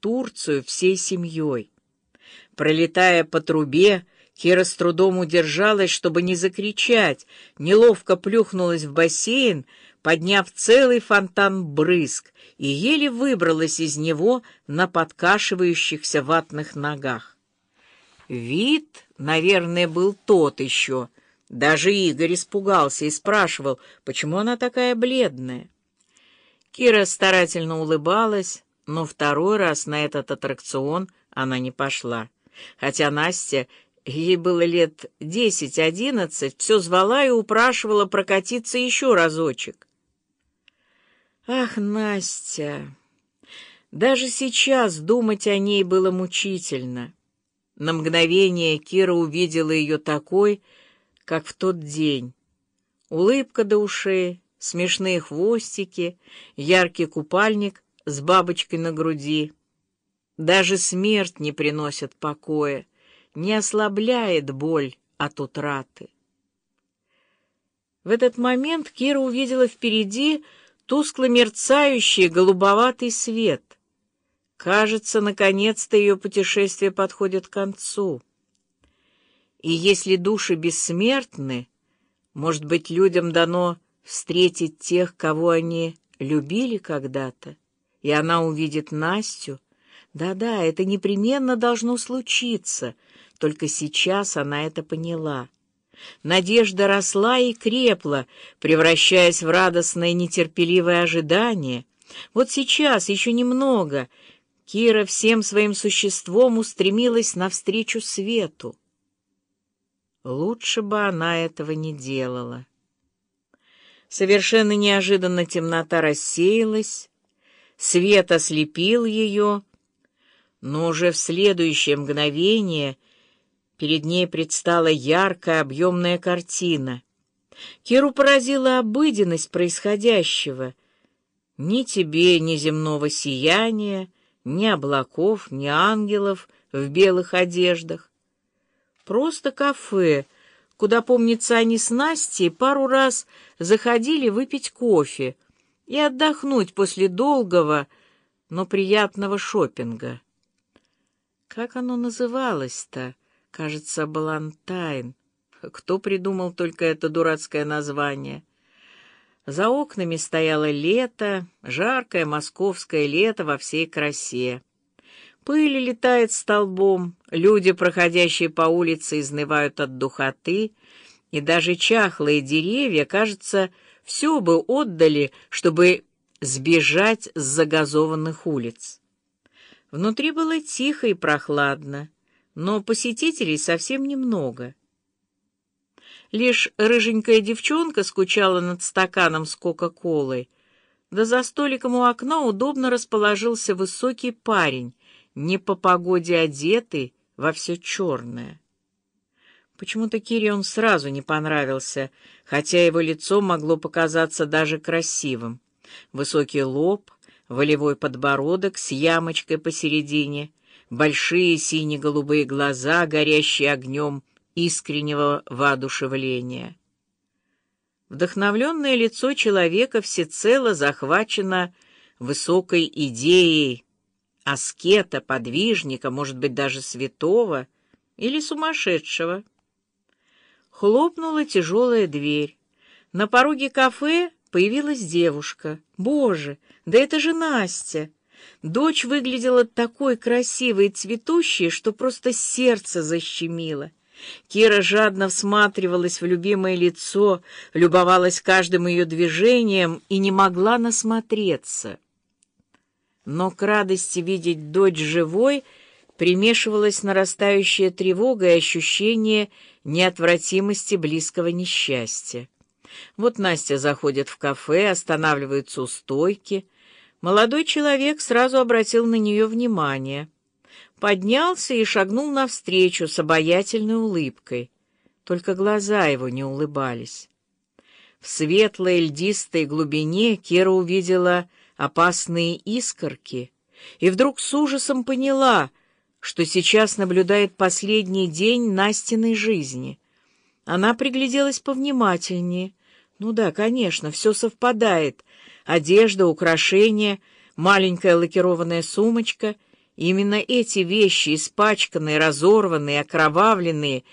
Турцию всей семьей. Пролетая по трубе, Кира с трудом удержалась, чтобы не закричать, неловко плюхнулась в бассейн, подняв целый фонтан брызг, и еле выбралась из него на подкашивающихся ватных ногах. Вид, наверное, был тот еще. Даже Игорь испугался и спрашивал, почему она такая бледная. Кира старательно улыбалась, но второй раз на этот аттракцион она не пошла. Хотя Настя, ей было лет десять-одиннадцать, все звала и упрашивала прокатиться еще разочек. Ах, Настя! Даже сейчас думать о ней было мучительно. На мгновение Кира увидела ее такой, как в тот день. Улыбка до ушей, смешные хвостики, яркий купальник с бабочкой на груди. Даже смерть не приносит покоя, не ослабляет боль от утраты. В этот момент Кира увидела впереди тускло мерцающий голубоватый свет. Кажется, наконец-то ее путешествие подходит к концу. И если души бессмертны, может быть, людям дано встретить тех, кого они любили когда-то, и она увидит Настю. Да-да, это непременно должно случиться, только сейчас она это поняла. Надежда росла и крепла, превращаясь в радостное нетерпеливое ожидание. Вот сейчас, еще немного, Кира всем своим существом устремилась навстречу свету. Лучше бы она этого не делала. Совершенно неожиданно темнота рассеялась, свет ослепил ее, но уже в следующее мгновение перед ней предстала яркая объемная картина. Киру поразила обыденность происходящего. Ни тебе, ни земного сияния, ни облаков, ни ангелов в белых одеждах. Просто кафе — куда, помнится, они с Настей пару раз заходили выпить кофе и отдохнуть после долгого, но приятного шопинга. Как оно называлось-то? Кажется, Балантайн. Кто придумал только это дурацкое название? За окнами стояло лето, жаркое московское лето во всей красе. Пыль летает столбом, люди, проходящие по улице, изнывают от духоты, и даже чахлые деревья, кажется, все бы отдали, чтобы сбежать с загазованных улиц. Внутри было тихо и прохладно, но посетителей совсем немного. Лишь рыженькая девчонка скучала над стаканом с кока-колой, да за столиком у окна удобно расположился высокий парень, не по погоде одетый во все черное. Почему-то Кире он сразу не понравился, хотя его лицо могло показаться даже красивым. Высокий лоб, волевой подбородок с ямочкой посередине, большие сине-голубые глаза, горящие огнем искреннего воодушевления. Вдохновленное лицо человека всецело захвачено высокой идеей, аскета, подвижника, может быть, даже святого или сумасшедшего. Хлопнула тяжелая дверь. На пороге кафе появилась девушка. Боже, да это же Настя! Дочь выглядела такой красивой и цветущей, что просто сердце защемило. Кира жадно всматривалась в любимое лицо, любовалась каждым ее движением и не могла насмотреться но к радости видеть дочь живой примешивалась нарастающая тревога и ощущение неотвратимости близкого несчастья. Вот Настя заходит в кафе, останавливается у стойки. Молодой человек сразу обратил на нее внимание. Поднялся и шагнул навстречу с обаятельной улыбкой. Только глаза его не улыбались. В светлой льдистой глубине Кира увидела опасные искорки, и вдруг с ужасом поняла, что сейчас наблюдает последний день Настиной жизни. Она пригляделась повнимательнее. Ну да, конечно, все совпадает. Одежда, украшения, маленькая лакированная сумочка Именно эти вещи, испачканные, разорванные, окровавленные,